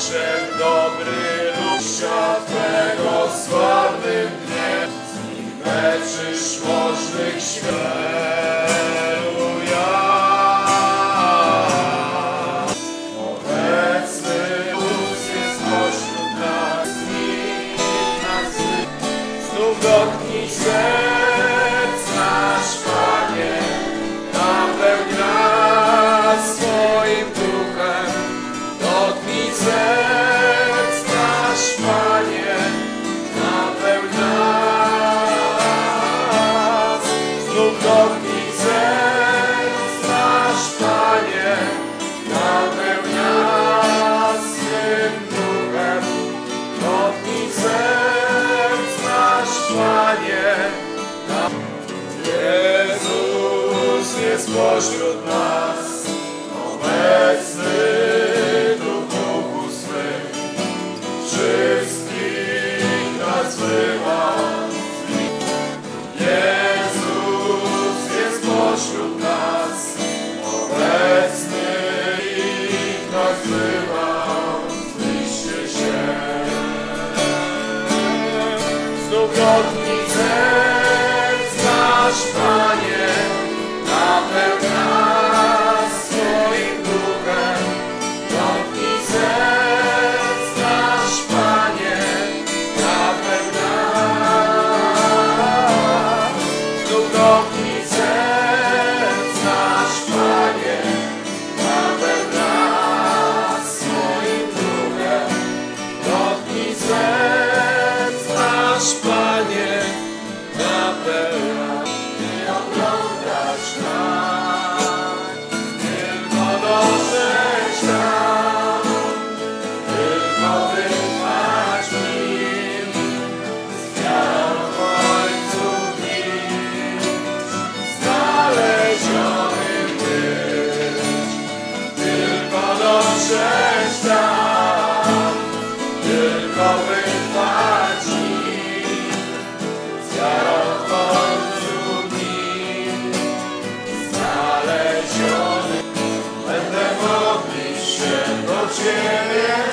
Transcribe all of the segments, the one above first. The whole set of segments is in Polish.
wszech dobry lub świat Twego sławnym dniem. Zniknę przyszłożnych świeluja. Obecny Bóg jest pośród nas, zniknę nas. Znów dotknij się. Joshua. Ciebie.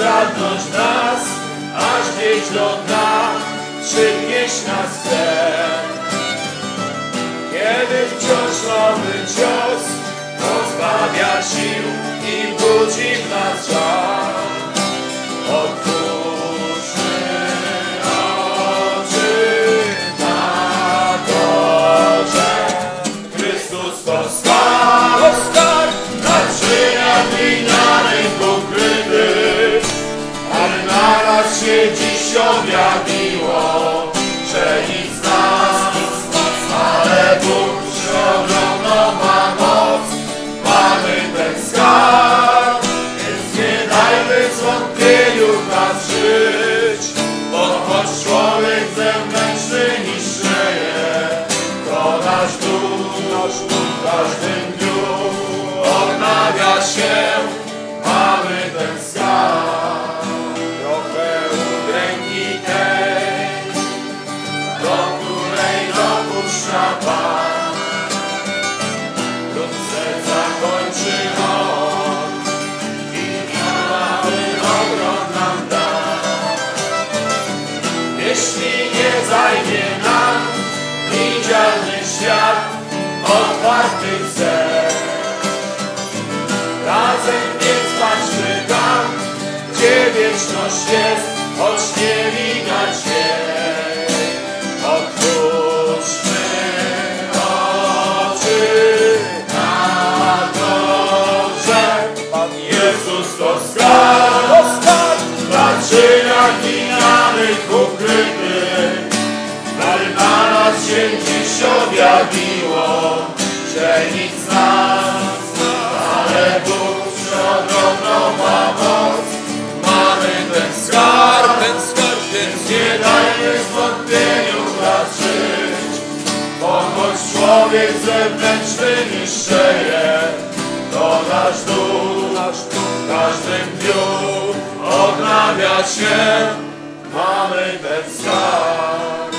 rozradność nas, aż gdzieś lot nam przygnieś nas chce. Kiedy wciąż nowy cios pozbawia sił i budzi w nas czas. się dziś objawiło, że nic świat otwartych serc. Razem więc patrzmy tam, gdzie wieczność jest, choć nie widać jej. Człowiek zewnętrzny niszczeje, to nasz duch nasz duch. każdym dniu odnawia się. Mamy ten skarb.